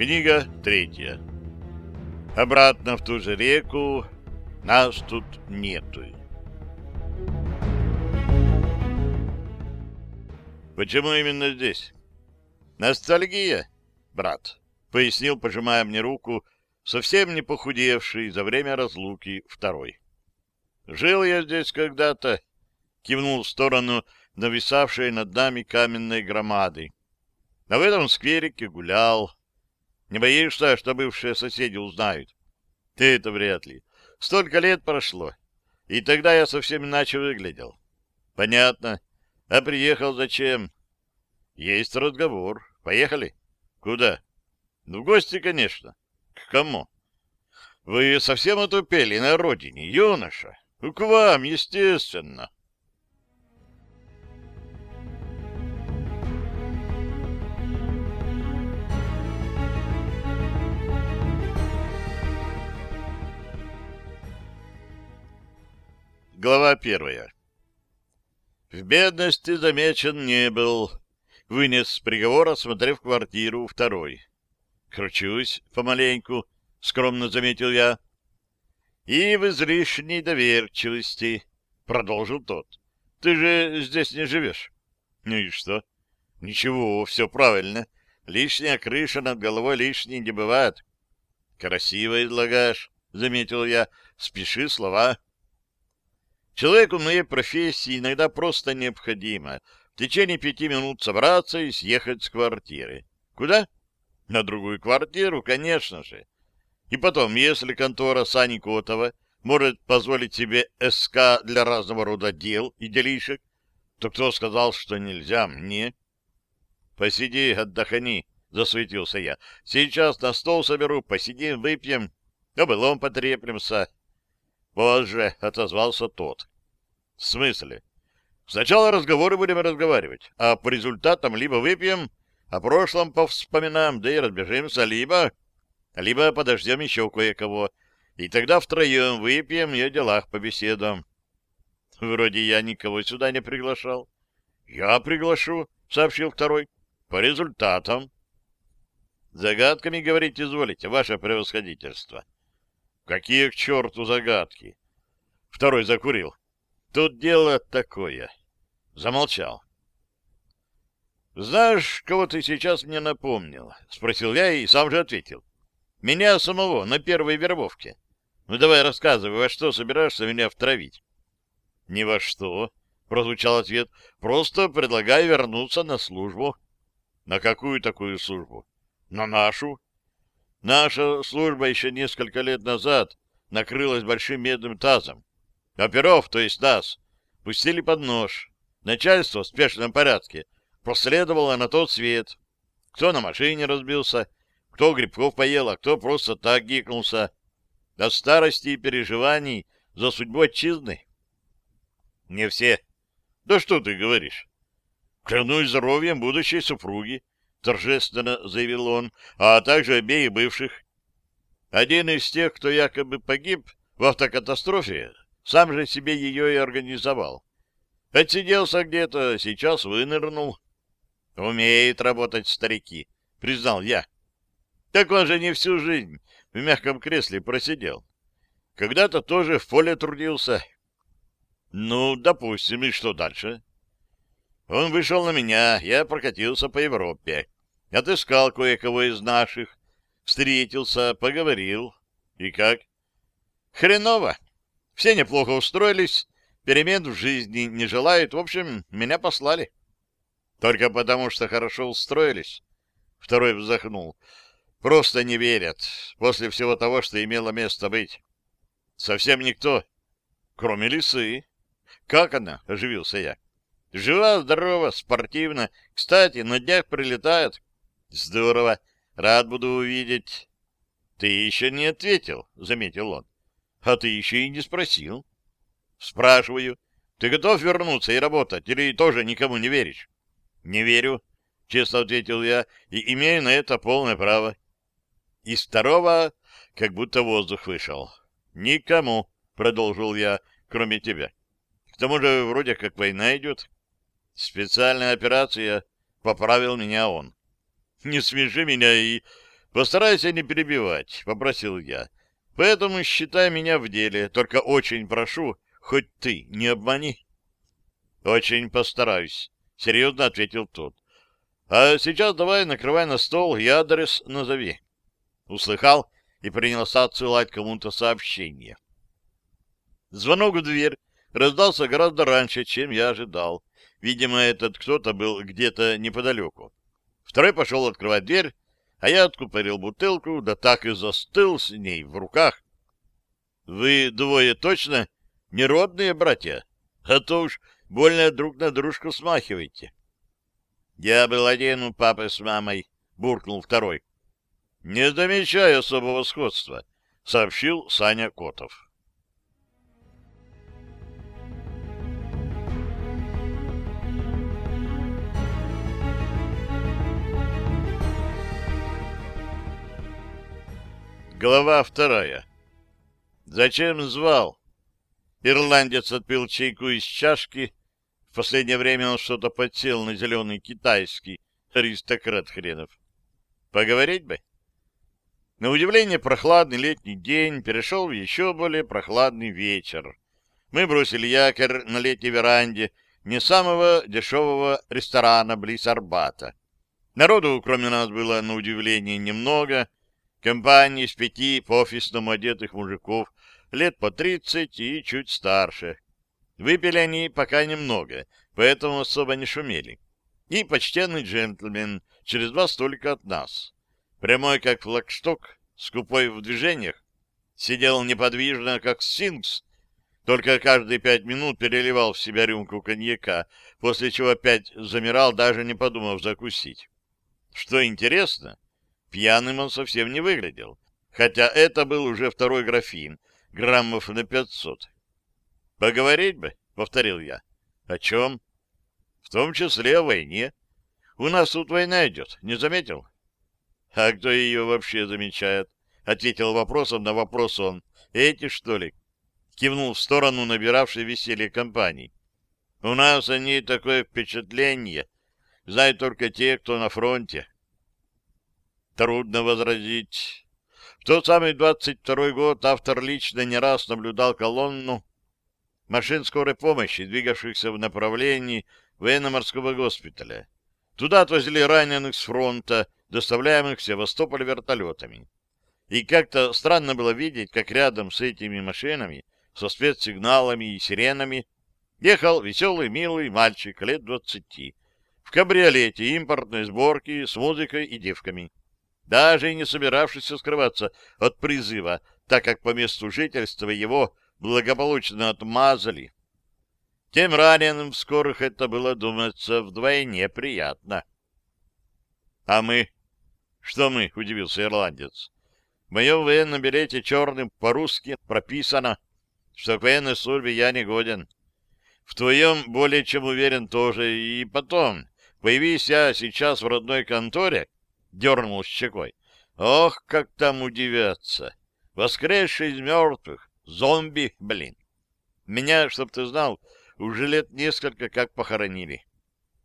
Книга третья. Обратно в ту же реку. Нас тут нету. Почему именно здесь? Ностальгия, брат, пояснил, пожимая мне руку, совсем не похудевший за время разлуки второй. Жил я здесь когда-то, кивнул в сторону нависавшей над нами каменной громады. А в этом скверике гулял. Не боишься, что бывшие соседи узнают? Ты это вряд ли. Столько лет прошло, и тогда я совсем иначе выглядел. Понятно. А приехал зачем? Есть разговор. Поехали. Куда? В гости, конечно. К кому? Вы совсем отупели на родине, юноша. К вам, естественно. Глава первая. В бедности замечен не был. Вынес приговор, осмотрев квартиру второй. Кручусь помаленьку, скромно заметил я. И в излишней доверчивости, продолжил тот. Ты же здесь не живешь. Ну и что? Ничего, все правильно. Лишняя крыша над головой лишней не бывает. Красиво излагаешь, заметил я. Спеши слова. Человеку моей профессии иногда просто необходимо в течение пяти минут собраться и съехать с квартиры. Куда? На другую квартиру, конечно же. И потом, если контора Сани Котова может позволить себе СК для разного рода дел и делишек, то кто сказал, что нельзя мне? Посиди, отдохни, засуетился я. Сейчас на стол соберу, посидим, выпьем, а былом потреплемся. Позже отозвался тот. В смысле? Сначала разговоры будем разговаривать, а по результатам либо выпьем, о прошлом повспоминаем, да и разбежимся, либо... Либо подождем еще кое-кого, и тогда втроем выпьем и о делах побеседуем. Вроде я никого сюда не приглашал. Я приглашу, сообщил второй. По результатам. Загадками говорить изволите, ваше превосходительство. Какие к черту загадки? Второй закурил. Тут дело такое. Замолчал. «Знаешь, кого ты сейчас мне напомнил?» — спросил я и сам же ответил. «Меня самого на первой вербовке. Ну давай рассказывай, во что собираешься меня втравить?» «Ни во что», — прозвучал ответ. «Просто предлагаю вернуться на службу». «На какую такую службу?» «На нашу». «Наша служба еще несколько лет назад накрылась большим медным тазом. Оперов, то есть нас, пустили под нож. Начальство в спешном порядке последовало на тот свет. Кто на машине разбился, кто грибков поел, а кто просто так гикнулся. До старости и переживаний за судьбу отчизны. Не все. Да что ты говоришь? Клянусь здоровьем будущей супруги, торжественно заявил он, а также обеих бывших. Один из тех, кто якобы погиб в автокатастрофе, сам же себе ее и организовал. Отсиделся где-то, сейчас вынырнул. Умеют работать старики, признал я. Так он же не всю жизнь в мягком кресле просидел. Когда-то тоже в поле трудился. Ну, допустим, и что дальше? Он вышел на меня, я прокатился по Европе. Отыскал кое-кого из наших, встретился, поговорил. И как? Хреново. Все неплохо устроились, перемен в жизни не желают. В общем, меня послали. Только потому, что хорошо устроились. Второй вздохнул. Просто не верят после всего того, что имело место быть. Совсем никто, кроме лисы. Как она? — оживился я. Жива, здорова, спортивна. Кстати, на днях прилетает. Здорово. Рад буду увидеть. Ты еще не ответил, — заметил он. А ты еще и не спросил. Спрашиваю. Ты готов вернуться и работать, или тоже никому не веришь? Не верю, честно ответил я, и имею на это полное право. Из второго как будто воздух вышел. Никому, продолжил я, кроме тебя. К тому же вроде как война идет. Специальная операция, поправил меня он. Не смеши меня и... Постарайся не перебивать, — попросил я. Поэтому считай меня в деле, только очень прошу, хоть ты не обмани. Очень постараюсь, — серьезно ответил тот. А сейчас давай накрывай на стол и адрес назови. Услыхал и принялся отсылать кому-то сообщение. Звонок в дверь раздался гораздо раньше, чем я ожидал. Видимо, этот кто-то был где-то неподалеку. Второй пошел открывать дверь, а я откупорил бутылку, да так и застыл с ней в руках. — Вы двое точно неродные братья? А то уж больно друг на дружку смахиваете. — Я был один у папы с мамой, — буркнул второй. — Не замечаю особого сходства, — сообщил Саня Котов. Глава вторая. Зачем звал? Ирландец отпил чайку из чашки. В последнее время он что-то подсел на зеленый китайский аристократ хренов. Поговорить бы? На удивление, прохладный летний день перешел в еще более прохладный вечер. Мы бросили якорь на летней веранде не самого дешевого ресторана близ Арбата. Народу, кроме нас, было на удивление немного — Компания из пяти по-офисному одетых мужиков, лет по тридцать и чуть старше. Выпили они пока немного, поэтому особо не шумели. И почтенный джентльмен через два столика от нас. Прямой, как флагшток, скупой в движениях, сидел неподвижно, как сфинкс, только каждые пять минут переливал в себя рюмку коньяка, после чего опять замирал, даже не подумав закусить. Что интересно, Пьяным он совсем не выглядел, хотя это был уже второй графин, граммов на пятьсот. «Поговорить бы», — повторил я. «О чем?» «В том числе о войне. У нас тут война идет, не заметил?» «А кто ее вообще замечает?» — ответил вопросом на вопрос он. «Эти, что ли?» — кивнул в сторону набиравшей веселье компании. «У нас они такое впечатление. Знают только те, кто на фронте. Трудно возразить. В тот самый 22 год автор лично не раз наблюдал колонну машин скорой помощи, двигавшихся в направлении военно-морского госпиталя. Туда отвозили раненых с фронта, доставляемых в Севастополь вертолетами. И как-то странно было видеть, как рядом с этими машинами, со спецсигналами и сиренами, ехал веселый, милый мальчик лет двадцати, в кабриолете импортной сборки с музыкой и девками даже и не собиравшийся скрываться от призыва, так как по месту жительства его благополучно отмазали. Тем раненым в скорых это было, думается, вдвойне приятно. — А мы? — Что мы? — удивился ирландец. — В моем военном билете черным по-русски прописано, что к военной службе я не годен. В твоем более чем уверен тоже. И потом, появись я сейчас в родной конторе, дернул щекой. Ох, как там удивятся! Воскресший из мертвых! Зомби, блин! Меня, чтоб ты знал, уже лет несколько как похоронили.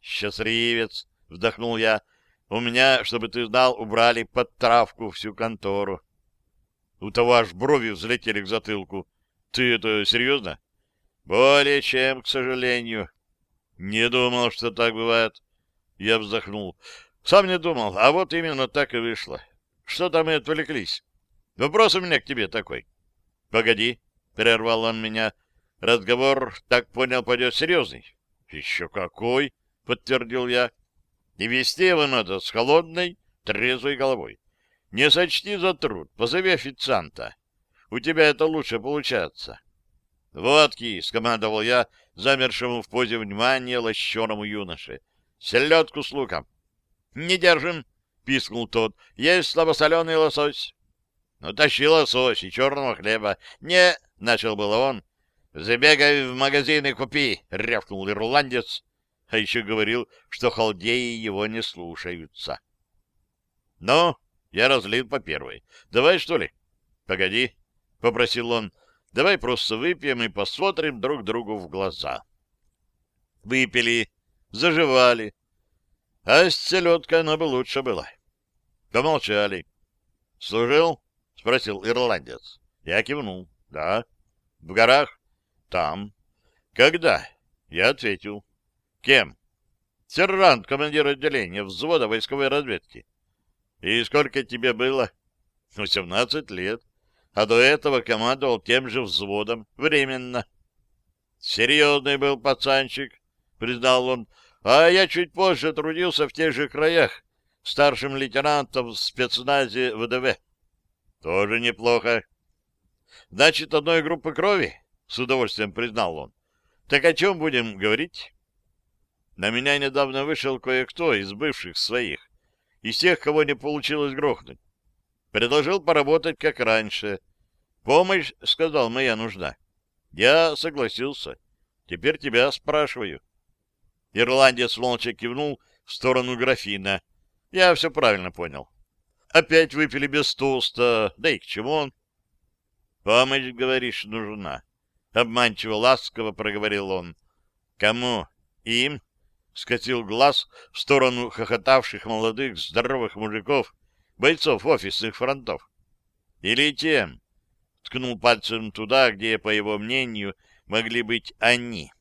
Счастливец! Вздохнул я. У меня, чтобы ты знал, убрали под травку всю контору. У того аж брови взлетели к затылку. Ты это серьезно? Более чем, к сожалению. Не думал, что так бывает. Я вздохнул. Сам не думал, а вот именно так и вышло. Что-то мы отвлеклись. Вопрос у меня к тебе такой. — Погоди, — прервал он меня. — Разговор, так понял, пойдет серьезный. — Еще какой, — подтвердил я. — И вести его надо с холодной, трезвой головой. Не сочти за труд, позови официанта. У тебя это лучше получается. — Водки, — скомандовал я замершему в позе внимания лощеному юноше. — Селедку с луком. «Не держим!» — пискнул тот. «Есть слабосоленый лосось». «Ну, тащи лосось и черного хлеба». «Не!» — начал было он. «Забегай в магазин и купи!» — рявкнул ирландец. А еще говорил, что халдеи его не слушаются. «Ну, я разлил по первой. Давай, что ли?» «Погоди», — попросил он. «Давай просто выпьем и посмотрим друг другу в глаза». Выпили, заживали, а с селедкой оно бы лучше было. Помолчали. — Служил? — спросил ирландец. Я кивнул. — Да. — В горах? — Там. — Когда? — Я ответил. — Кем? — Сержант, командир отделения взвода войсковой разведки. — И сколько тебе было? — Восемнадцать лет. А до этого командовал тем же взводом. Временно. — Серьезный был пацанчик, — признал он. — А я чуть позже трудился в тех же краях, старшим лейтенантом в спецназе ВДВ. — Тоже неплохо. — Значит, одной группы крови? — с удовольствием признал он. — Так о чем будем говорить? На меня недавно вышел кое-кто из бывших своих, из тех, кого не получилось грохнуть. Предложил поработать, как раньше. Помощь, сказал, моя нужна. Я согласился. Теперь тебя спрашиваю. Ирландец молча кивнул в сторону графина. Я все правильно понял. Опять выпили без тоста. Да и к чему он? Помощь, говоришь, нужна. Обманчиво ласково проговорил он. Кому? Им? скатил глаз в сторону хохотавших молодых здоровых мужиков, бойцов офисных фронтов. Или тем, ткнул пальцем туда, где, по его мнению, могли быть они.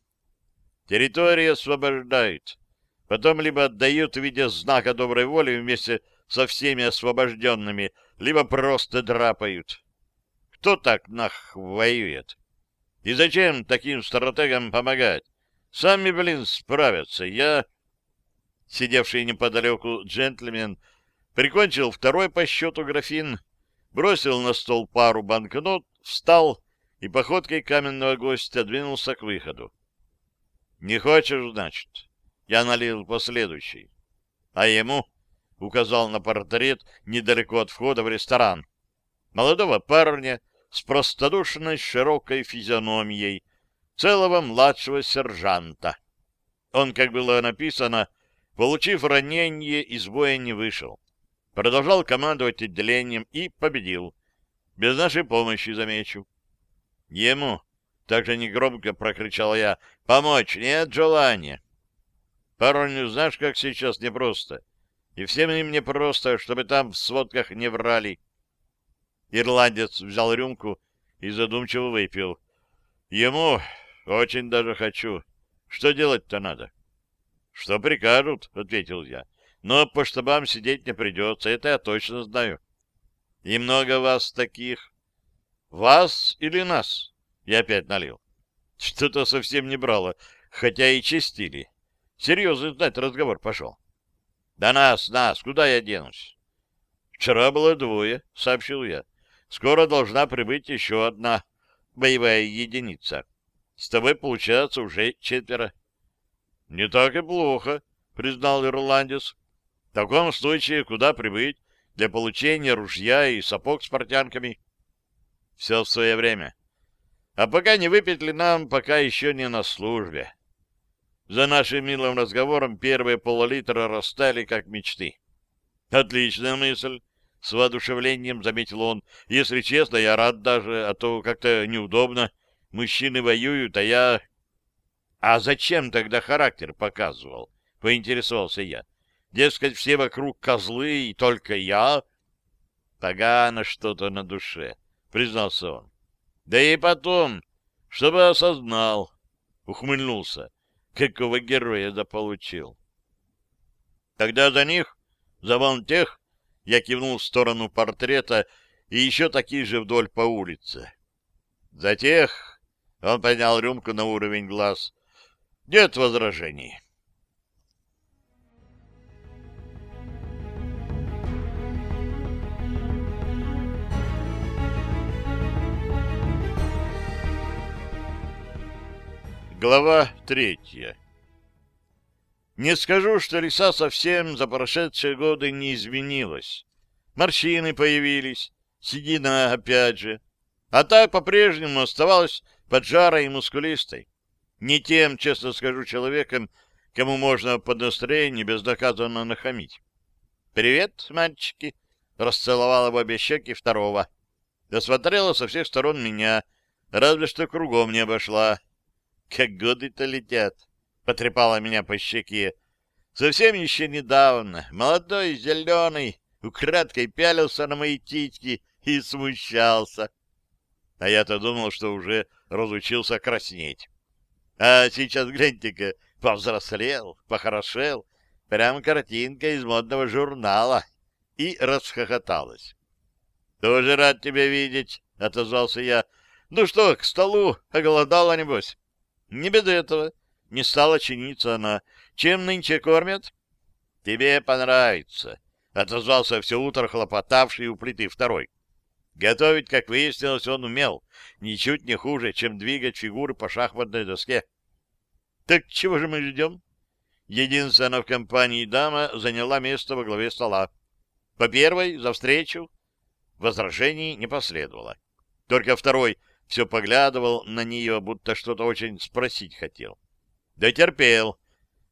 Территорию освобождают, потом либо отдают в виде знака доброй воли вместе со всеми освобожденными, либо просто драпают. Кто так нах воюет? И зачем таким стратегам помогать? Сами, блин, справятся. Я, сидевший неподалеку джентльмен, прикончил второй по счету графин, бросил на стол пару банкнот, встал и походкой каменного гостя двинулся к выходу. «Не хочешь, значит?» Я налил последующий. А ему указал на портрет недалеко от входа в ресторан. Молодого парня с простодушной широкой физиономией, целого младшего сержанта. Он, как было написано, получив ранение, из боя не вышел. Продолжал командовать отделением и победил. Без нашей помощи, замечу. Ему, также негромко прокричал я, помочь нет желания. Парню, знаешь, как сейчас непросто. И всем им непросто, чтобы там в сводках не врали. Ирландец взял рюмку и задумчиво выпил. Ему очень даже хочу. Что делать-то надо? — Что прикажут, — ответил я. — Но по штабам сидеть не придется, это я точно знаю. — И много вас таких? — Вас или нас? Я опять налил. Что-то совсем не брало, хотя и чистили. Серьезно, знать, разговор пошел. — Да нас, нас, куда я денусь? — Вчера было двое, — сообщил я. — Скоро должна прибыть еще одна боевая единица. С тобой, получается, уже четверо. — Не так и плохо, — признал ирландец. — В таком случае куда прибыть для получения ружья и сапог с портянками? — Все в свое время. А пока не выпить ли нам, пока еще не на службе. За нашим милым разговором первые пол-литра растали, как мечты. — Отличная мысль, — с воодушевлением заметил он. — Если честно, я рад даже, а то как-то неудобно. — Мужчины воюют, а я... А зачем тогда характер показывал? Поинтересовался я. Дескать, все вокруг козлы, и только я... Погано что-то на душе, признался он. Да и потом, чтобы осознал, ухмыльнулся, какого героя заполучил. Тогда за них, за вон тех, я кивнул в сторону портрета и еще такие же вдоль по улице. За тех, он поднял рюмку на уровень глаз. Нет возражений. Глава третья Не скажу, что леса совсем за прошедшие годы не изменилась. Морщины появились, седина опять же. А так по-прежнему оставалась поджарой и мускулистой. Не тем, честно скажу, человеком, кому можно под настроение бездоказанно нахамить. «Привет, мальчики!» — расцеловала в обе щеки второго. Досмотрела со всех сторон меня, разве что кругом не обошла. «Как годы-то летят!» — потрепала меня по щеке. «Совсем еще недавно, молодой, зеленый, украдкой пялился на мои титьки и смущался. А я-то думал, что уже разучился краснеть. А сейчас, гляньте-ка, повзрослел, похорошел, прям картинка из модного журнала, и расхохоталась. — Тоже рад тебя видеть, — отозвался я. — Ну что, к столу, оголодала, небось? — Не без этого. Не стала чиниться она. Чем нынче кормят? — Тебе понравится, — отозвался все утро хлопотавший у плиты второй. Готовить, как выяснилось, он умел, ничуть не хуже, чем двигать фигуры по шахматной доске. — Так чего же мы ждем? Единственная в компании дама заняла место во главе стола. По первой, за встречу, возражений не последовало. Только второй все поглядывал на нее, будто что-то очень спросить хотел. Дотерпел.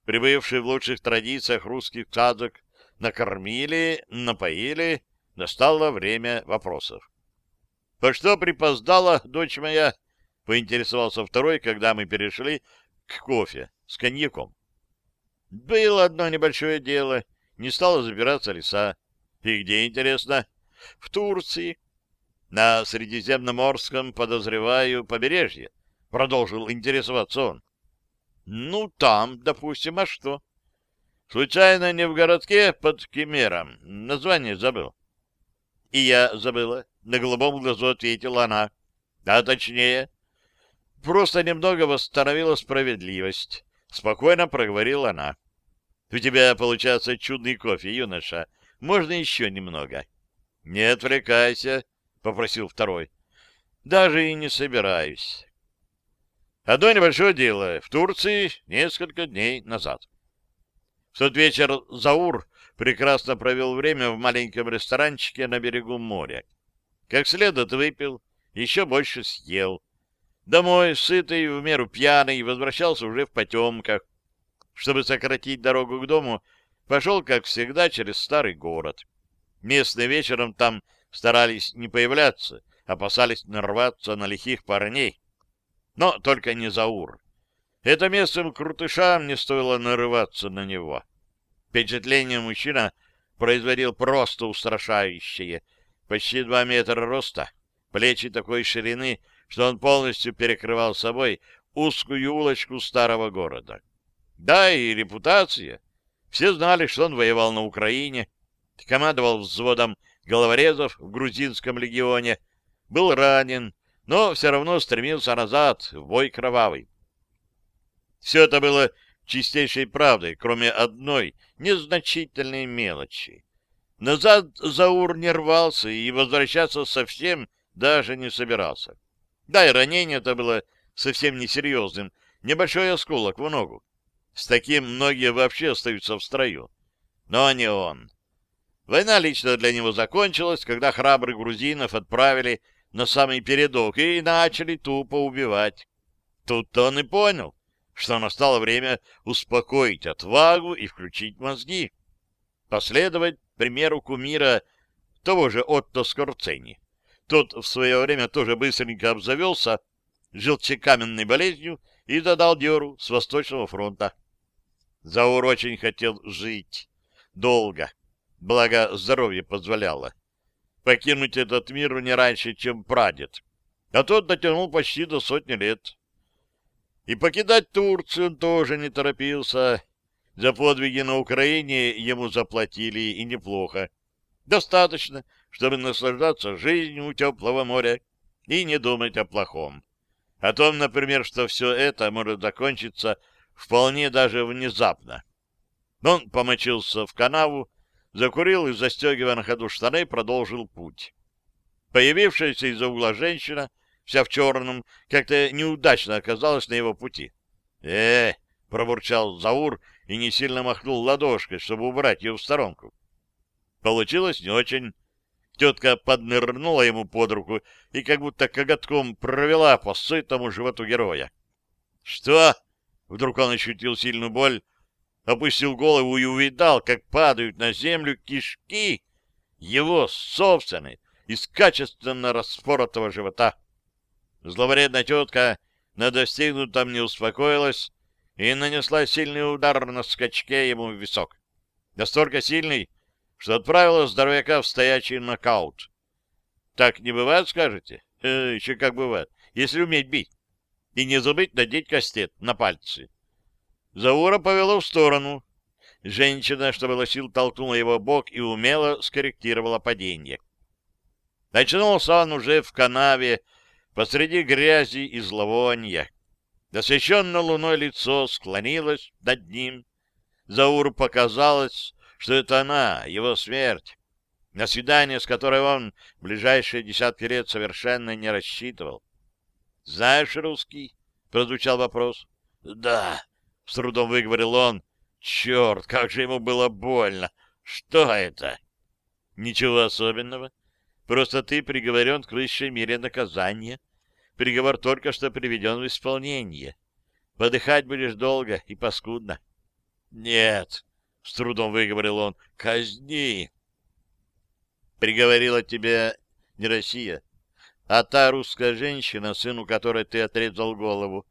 Прибывшие в лучших традициях русских цадок накормили, напоили, настало время вопросов. — По что припоздала, дочь моя? — поинтересовался второй, когда мы перешли к кофе с коньяком. — Было одно небольшое дело. Не стала забираться леса. И где, интересно? В Турции. На Средиземноморском, подозреваю, побережье. Продолжил интересоваться он. Ну, там, допустим, а что? Случайно не в городке под Кемером. Название забыл. И я забыла. На голубом глазу ответила она. А точнее, просто немного восстановила справедливость. Спокойно проговорила она. У тебя получается чудный кофе, юноша. Можно еще немного? — Не отвлекайся, — попросил второй. — Даже и не собираюсь. Одно небольшое дело. В Турции несколько дней назад. В тот вечер Заур прекрасно провел время в маленьком ресторанчике на берегу моря. Как следует выпил, еще больше съел. Домой, сытый, в меру пьяный, возвращался уже в потемках. Чтобы сократить дорогу к дому, пошел, как всегда, через старый город. Местные вечером там старались не появляться, опасались нарваться на лихих парней. Но только не Заур. Это местным крутышам не стоило нарываться на него. Впечатление мужчина производил просто устрашающее. Почти два метра роста, плечи такой ширины, что он полностью перекрывал собой узкую улочку старого города. Да, и репутация — все знали, что он воевал на Украине, командовал взводом головорезов в грузинском легионе, был ранен, но все равно стремился назад, в бой кровавый. Все это было чистейшей правдой, кроме одной незначительной мелочи. Назад Заур не рвался и возвращаться совсем даже не собирался. Да, и ранение это было совсем несерьезным, небольшой осколок в ногу. С таким многие вообще остаются в строю. Но не он. Война лично для него закончилась, когда храбрых грузинов отправили на самый передок и начали тупо убивать. Тут-то он и понял, что настало время успокоить отвагу и включить мозги. Последовать примеру кумира того же Отто Скорцени. Тот в свое время тоже быстренько обзавелся желчекаменной болезнью и задал деру с Восточного фронта. Заур очень хотел жить. Долго. Благо, здоровье позволяло. Покинуть этот мир не раньше, чем прадед. А тот дотянул почти до сотни лет. И покидать Турцию он тоже не торопился. За подвиги на Украине ему заплатили, и неплохо. Достаточно, чтобы наслаждаться жизнью у теплого моря и не думать о плохом. О том, например, что все это может закончиться вполне даже внезапно. Он помочился в канаву, закурил и, застегивая на ходу штаны, продолжил путь. Появившаяся из-за угла женщина, вся в черном, как-то неудачно оказалась на его пути. э пробурчал Заур и не сильно махнул ладошкой, чтобы убрать ее в сторонку. Получилось не очень. Тетка поднырнула ему под руку и как будто коготком провела по сытому животу героя. — Что? Вдруг он ощутил сильную боль, опустил голову и увидал, как падают на землю кишки его собственной из качественно распоротого живота. Зловредная тетка на достигнутом не успокоилась и нанесла сильный удар на скачке ему в висок. Настолько сильный, что отправила здоровяка в стоячий нокаут. Так не бывает, скажете? Э, еще как бывает, если уметь бить. И не забыть надеть кастет на пальцы. Заура повела в сторону. Женщина, что было сил, толкнула его бок и умело скорректировала падение. Очнулся он уже в канаве, посреди грязи и зловония. Освещенное луной лицо склонилось над ним. Зауру показалось, что это она, его смерть, на свидание, с которой он в ближайшие десятки лет совершенно не рассчитывал. — Знаешь русский? — прозвучал вопрос. — Да, — с трудом выговорил он. — Черт, как же ему было больно! Что это? — Ничего особенного. Просто ты приговорен к высшей мере наказания. Приговор только что приведен в исполнение. Подыхать будешь долго и паскудно. — Нет, — с трудом выговорил он, — казни. Приговорила тебя не Россия, а та русская женщина, сыну которой ты отрезал голову.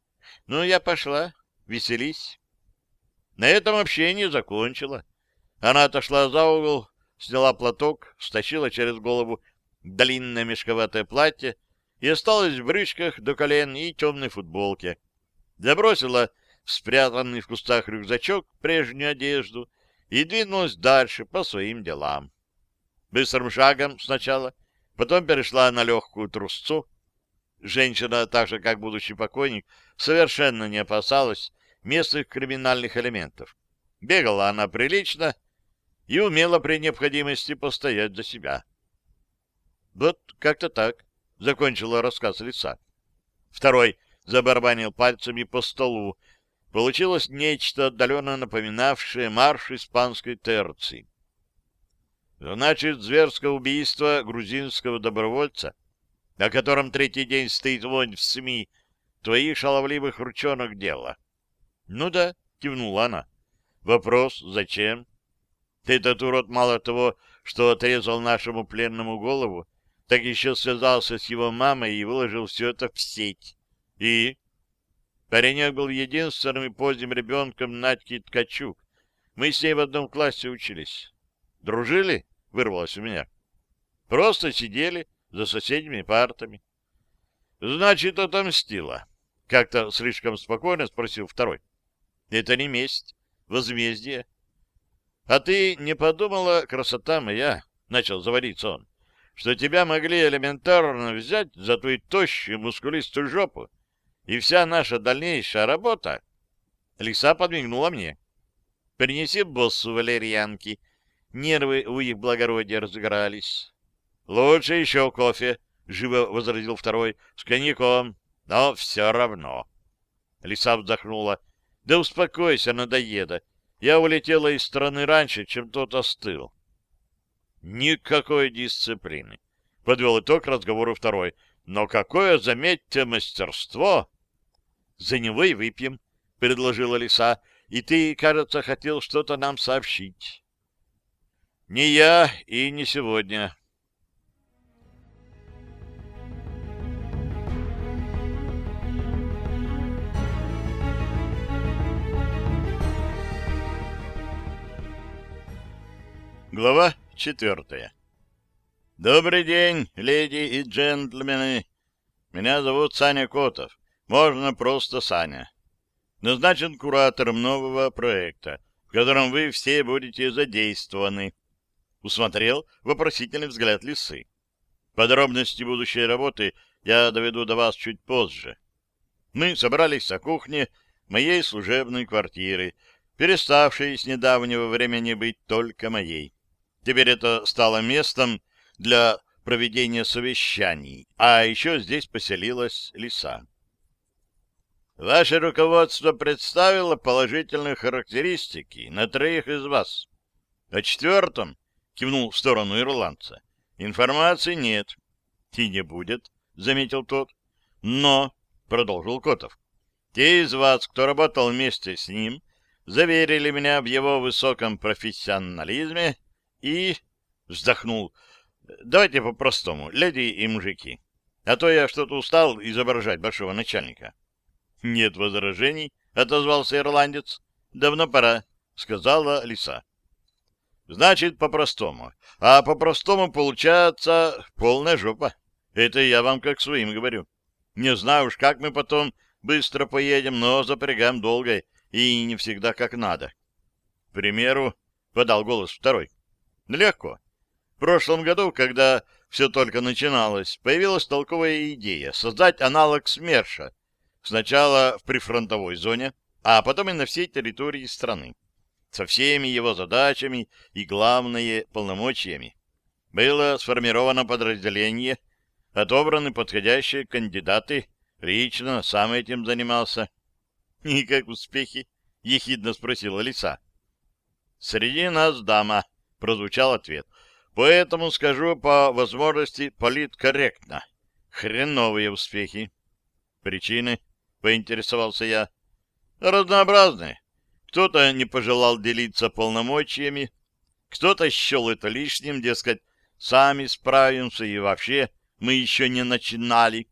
Ну, я пошла. Веселись. На этом общение закончила. Она отошла за угол, сняла платок, стащила через голову длинное мешковатое платье и осталась в брючках до колен и темной футболке. Забросила в спрятанный в кустах рюкзачок прежнюю одежду и двинулась дальше по своим делам. Быстрым шагом сначала, потом перешла на легкую трусцу. Женщина, так же как будущий покойник, совершенно не опасалась местных криминальных элементов. Бегала она прилично и умела при необходимости постоять за себя. Вот как-то так, — закончила рассказ лица. Второй забарбанил пальцами по столу. Получилось нечто отдаленно напоминавшее марш испанской терции. Значит, зверское убийство грузинского добровольца, о котором третий день стоит вонь в СМИ, твоих шаловливых ручонок дело. — Ну да, — кивнула она. — Вопрос, зачем? Ты этот урод мало того, что отрезал нашему пленному голову, так еще связался с его мамой и выложил все это в сеть. И... Паренек был единственным и поздним ребенком Надьки Ткачук. Мы с ней в одном классе учились. Дружили? Вырвалось у меня. Просто сидели за соседними партами. Значит, отомстила. Как-то слишком спокойно спросил второй. Это не месть, возмездие. А ты не подумала, красота моя, начал заводиться он, что тебя могли элементарно взять за твою тощую мускулистую жопу, и вся наша дальнейшая работа... Лиса подмигнула мне. Принеси боссу валерьянки. Нервы у их благородия разыгрались. Лучше еще кофе, — живо возразил второй, — с коньяком, но все равно. Лиса вздохнула. Да успокойся, надоеда. Я улетела из страны раньше, чем тот остыл. Никакой дисциплины. Подвел итог разговору второй. Но какое, заметьте, мастерство! За него и выпьем, предложила лиса. И ты, кажется, хотел что-то нам сообщить. Не я и не сегодня. Глава четвертая. Добрый день, леди и джентльмены. Меня зовут Саня Котов. Можно просто Саня. Назначен куратором нового проекта, в котором вы все будете задействованы. Усмотрел вопросительный взгляд лисы. Подробности будущей работы я доведу до вас чуть позже. Мы собрались на кухне моей служебной квартиры, переставшей с недавнего времени быть только моей. Теперь это стало местом для проведения совещаний, а еще здесь поселилась лиса. Ваше руководство представило положительные характеристики на троих из вас. О четвертом, кивнул в сторону ирландца, информации нет. И не будет, заметил тот. Но, продолжил Котов, те из вас, кто работал вместе с ним, заверили меня в его высоком профессионализме и... Вздохнул. Давайте по-простому, леди и мужики. А то я что-то устал изображать большого начальника. Нет возражений, отозвался ирландец. Давно пора, сказала лиса. Значит, по-простому. А по-простому получается полная жопа. Это я вам как своим говорю. Не знаю уж, как мы потом быстро поедем, но запрягаем долго и не всегда как надо. К примеру, подал голос второй. Легко. В прошлом году, когда все только начиналось, появилась толковая идея создать аналог СМЕРШа. Сначала в прифронтовой зоне, а потом и на всей территории страны. Со всеми его задачами и, главное, полномочиями. Было сформировано подразделение, отобраны подходящие кандидаты, лично сам этим занимался. — И как успехи? — ехидно спросила лиса. — Среди нас дама, — прозвучал ответ. Поэтому скажу по возможности политкорректно. Хреновые успехи. Причины, поинтересовался я, разнообразные. Кто-то не пожелал делиться полномочиями, кто-то счел это лишним, дескать, сами справимся и вообще мы еще не начинали.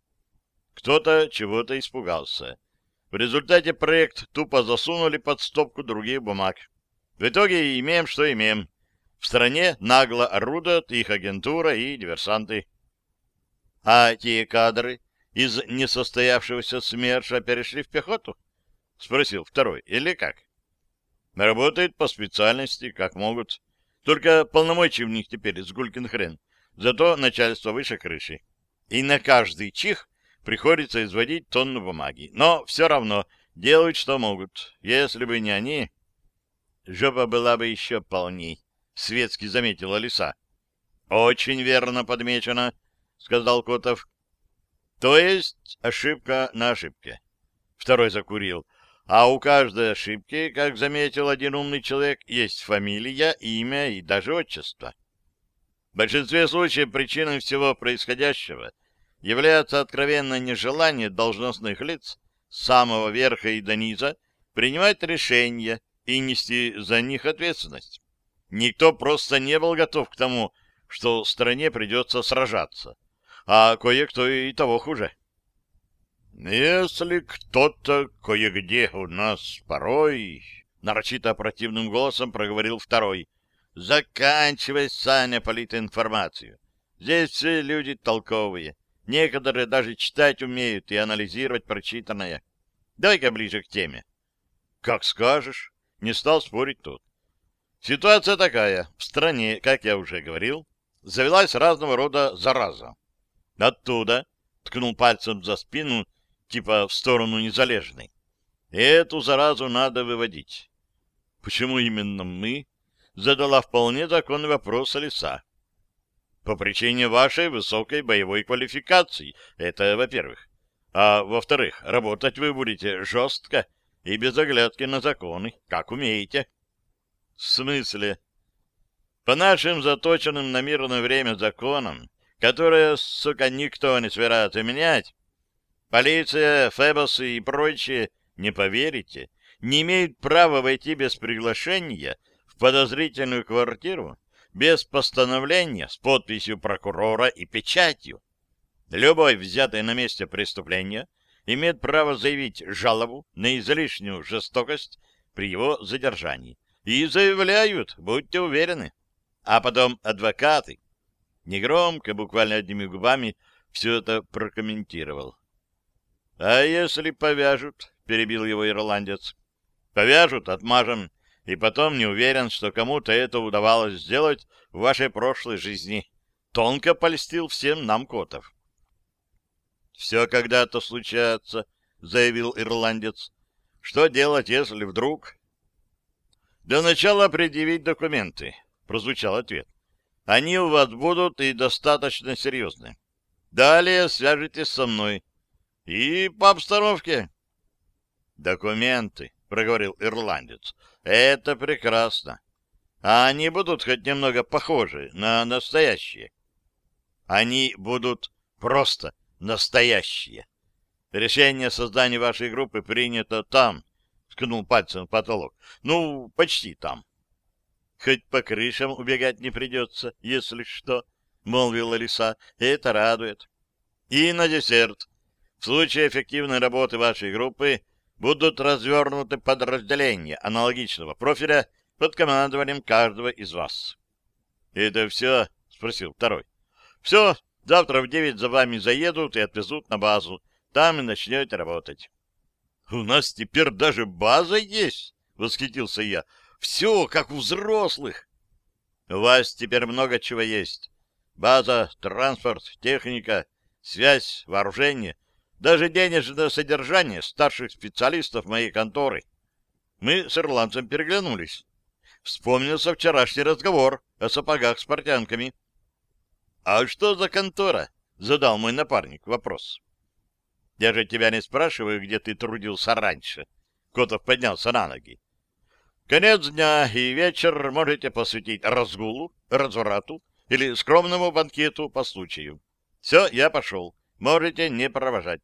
Кто-то чего-то испугался. В результате проект тупо засунули под стопку других бумаг. В итоге имеем, что имеем. В стране нагло орудуют их агентура и диверсанты. А те кадры из несостоявшегося СМЕРШа перешли в пехоту? — спросил второй. — Или как? — Работают по специальности, как могут. Только полномочий в них теперь с гулькин хрен. Зато начальство выше крыши. И на каждый чих приходится изводить тонну бумаги. Но все равно делают, что могут. Если бы не они, жопа была бы еще полней светски заметила лиса. — Очень верно подмечено, — сказал Котов. — То есть ошибка на ошибке. Второй закурил. А у каждой ошибки, как заметил один умный человек, есть фамилия, имя и даже отчество. В большинстве случаев причиной всего происходящего является откровенное нежелание должностных лиц с самого верха и до низа принимать решения и нести за них ответственность. Никто просто не был готов к тому, что стране придется сражаться. А кое-кто и того хуже. «Если кто-то кое-где у нас порой...» Нарочито противным голосом проговорил второй. «Заканчивай, Саня, политинформацию. Здесь все люди толковые. Некоторые даже читать умеют и анализировать прочитанное. Давай-ка ближе к теме». «Как скажешь». Не стал спорить тут. Ситуация такая. В стране, как я уже говорил, завелась разного рода зараза. Оттуда ткнул пальцем за спину, типа в сторону незалежной. Эту заразу надо выводить. Почему именно мы? Задала вполне законный вопрос Алиса. По причине вашей высокой боевой квалификации. Это во-первых. А во-вторых, работать вы будете жестко и без оглядки на законы, как умеете. В смысле? По нашим заточенным на мирное время законам, которые, сука, никто не собирается менять, полиция, Фебосы и прочие, не поверите, не имеют права войти без приглашения в подозрительную квартиру, без постановления с подписью прокурора и печатью. Любой взятый на месте преступления имеет право заявить жалобу на излишнюю жестокость при его задержании и заявляют, будьте уверены. А потом адвокаты. Негромко, буквально одними губами, все это прокомментировал. — А если повяжут? — перебил его ирландец. — Повяжут, отмажем, и потом не уверен, что кому-то это удавалось сделать в вашей прошлой жизни. Тонко польстил всем нам Котов. — Все когда-то случается, — заявил ирландец. — Что делать, если вдруг для начала предъявить документы, прозвучал ответ. Они у вас будут и достаточно серьезны. Далее свяжитесь со мной. И по обстановке. Документы, проговорил ирландец. Это прекрасно. А они будут хоть немного похожи на настоящие. Они будут просто настоящие. Решение создания вашей группы принято там, ткнул пальцем в потолок. Ну, почти там. Хоть по крышам убегать не придется, если что, — молвила лиса. Это радует. И на десерт. В случае эффективной работы вашей группы будут развернуты подразделения аналогичного профиля под командованием каждого из вас. — Это все? — спросил второй. — Все. Завтра в девять за вами заедут и отвезут на базу. Там и начнете работать. — У нас теперь даже база есть? — восхитился я. — Все, как у взрослых. — У вас теперь много чего есть. База, транспорт, техника, связь, вооружение, даже денежное содержание старших специалистов моей конторы. Мы с ирландцем переглянулись. Вспомнился вчерашний разговор о сапогах с портянками. — А что за контора? — задал мой напарник вопрос. — Я же тебя не спрашиваю, где ты трудился раньше. Котов поднялся на ноги. Конец дня и вечер можете посвятить разгулу, разврату или скромному банкету по случаю. Все, я пошел. Можете не провожать.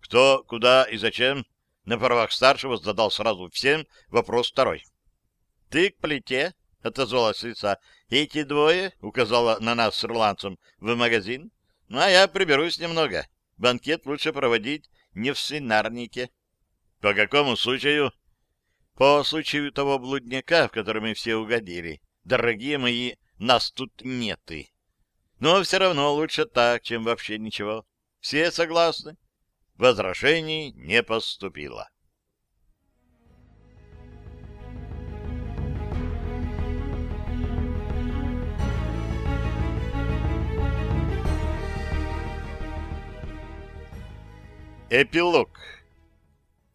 Кто, куда и зачем? На правах старшего задал сразу всем вопрос второй. — Ты к плите? — отозвалась лица. — Эти двое, — указала на нас с ирландцем, — в магазин. Ну, а я приберусь немного. Банкет лучше проводить не в свинарнике. — По какому случаю? — По случаю того блудняка, в который мы все угодили. Дорогие мои нас тут неты. Но все равно лучше так, чем вообще ничего. Все согласны? Возражений не поступило. Эпилог.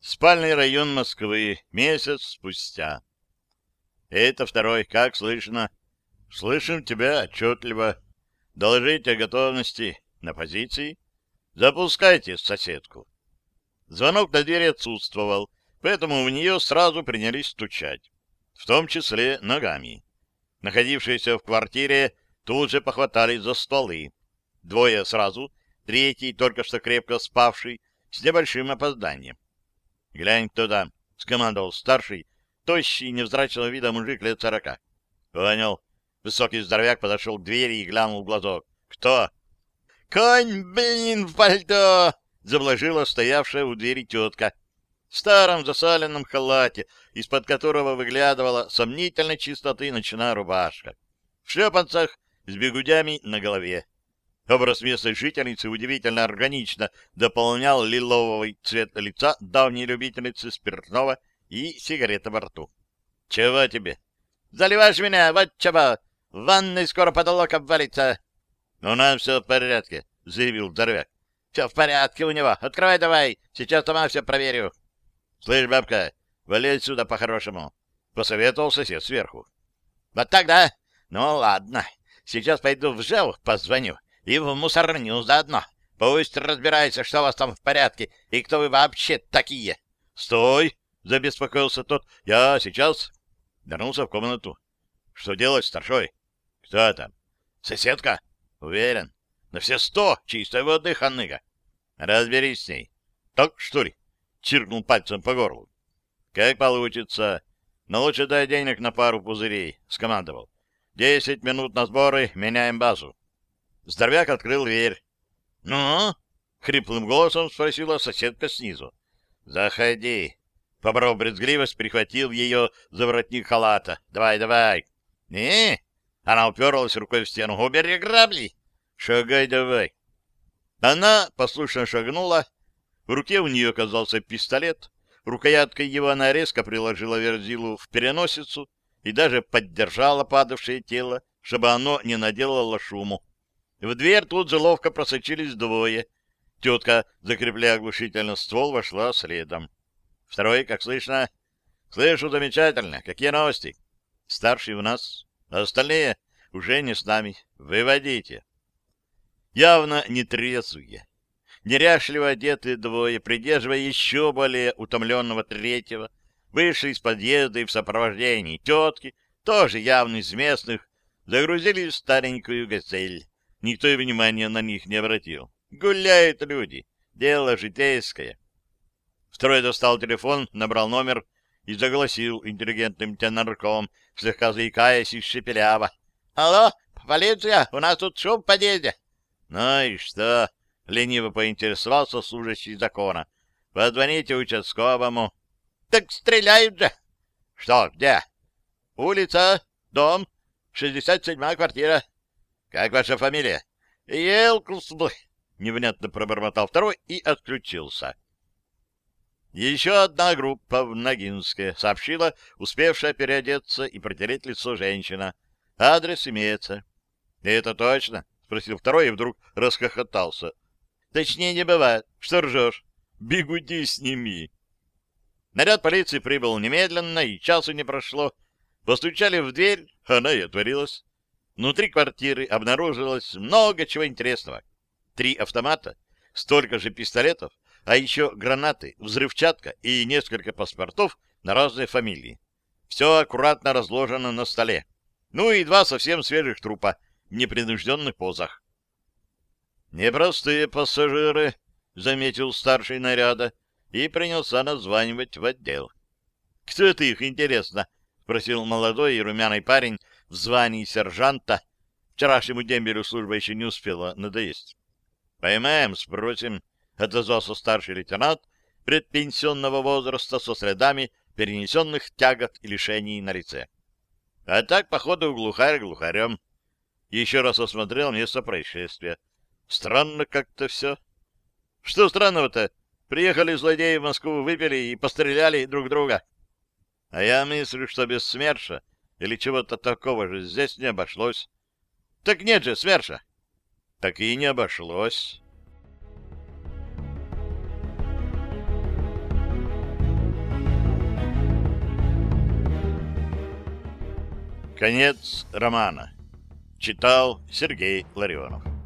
Спальный район Москвы. Месяц спустя. Это второй. Как слышно? Слышим тебя отчетливо. Доложите о готовности. На позиции. Запускайте соседку. Звонок на двери отсутствовал, поэтому в нее сразу принялись стучать, в том числе ногами. Находившиеся в квартире тут же похватались за стволы. Двое сразу, третий, только что крепко спавший, с небольшим опозданием. — Глянь, кто там, — скомандовал старший, тощий, невзрачного вида мужик лет сорока. — Понял. Высокий здоровяк подошел к двери и глянул в глазок. «Кто?» «Конь, блин, в пальто!» — заблажила стоявшая у двери тетка. В старом засаленном халате, из-под которого выглядывала сомнительной чистоты ночная рубашка. В шлепанцах с бегудями на голове. Образ местной жительницы удивительно органично дополнял лиловый цвет лица давней любительницы спиртного и сигарета во рту. — Чего тебе? — Заливаешь меня, вот чего! В ванной скоро потолок обвалится. — У нас все в порядке, — заявил здоровяк. — Все в порядке у него. Открывай давай. Сейчас сама все проверю. — Слышь, бабка, вали отсюда по-хорошему, — посоветовал сосед сверху. — Вот так, да? Ну, ладно. Сейчас пойду в ЖЭУ, позвоню. И в мусорню заодно. Пусть разбирается, что у вас там в порядке и кто вы вообще такие. — Стой! — забеспокоился тот. — Я сейчас... Вернулся в комнату. — Что делать, старшой? Кто там? Соседка? Уверен. На все сто чистой воды, ханыга. Разберись с ней. Так, что ли? Чиркнул пальцем по горлу. Как получится. Но лучше дай денег на пару пузырей, скомандовал. Десять минут на сборы, меняем базу. Здоровяк открыл дверь. «Ну?» — хриплым голосом спросила соседка снизу. «Заходи». Побров брезгливость перехватил ее за воротник халата. «Давай, давай». «Не, она уперлась рукой в стену. «Убери грабли!» «Шагай давай!» Она послушно шагнула. В руке у нее оказался пистолет. Рукояткой его она резко приложила верзилу в переносицу и даже поддержала падавшее тело, чтобы оно не наделало шуму. В дверь тут же ловко просочились двое. Тетка, закрепляя оглушительно ствол, вошла следом. Второй, как слышно? Слышу замечательно. Какие новости? Старший у нас. Остальные уже не с нами. Выводите. Явно нетрезвые. Неряшливо одетые двое, придерживая еще более утомленного третьего, вышли из подъезда и в сопровождении тетки, тоже явно из местных, загрузили старенькую газель. Никто и внимания на них не обратил. Гуляют люди. Дело житейское. Второй достал телефон, набрал номер и загласил интеллигентным тенорком, слегка заикаясь и шепеляво. — Алло, полиция, у нас тут шум в подъезде. — Ну и что? — лениво поинтересовался служащий закона. — Позвоните участковому. — Так стреляют же. — Что, где? — Улица, дом, 67-я квартира. Как ваша фамилия? Елклсб. Невнятно пробормотал второй и отключился. Еще одна группа в Ногинске сообщила, успевшая переодеться и протереть лицо женщина. Адрес имеется. — Это точно? — спросил второй и вдруг расхохотался. — Точнее не бывает. Что ржешь? Бегуди сними. Наряд полиции прибыл немедленно, и часу не прошло. Постучали в дверь, она и отворилась. Внутри квартиры обнаружилось много чего интересного. Три автомата, столько же пистолетов, а еще гранаты, взрывчатка и несколько паспортов на разные фамилии. Все аккуратно разложено на столе. Ну и два совсем свежих трупа в непринужденных позах. «Непростые пассажиры», — заметил старший наряда и принялся названивать в отдел. «Кто это их, интересно?» — спросил молодой и румяный парень в звании сержанта. Вчерашнему дембелю служба еще не успела надоесть. «Поймаем, спросим», — отозвался старший лейтенант предпенсионного возраста со следами перенесенных тягот и лишений на лице. А так, походу, глухарь глухарем. Еще раз осмотрел место происшествия. Странно как-то все. Что странного-то? Приехали злодеи в Москву, выпили и постреляли друг друга. А я мыслю, что без СМЕРШа или чего-то такого же здесь не обошлось. Так нет же, СМЕРШа. Так и не обошлось. Конец романа. Читал Сергей Ларионов.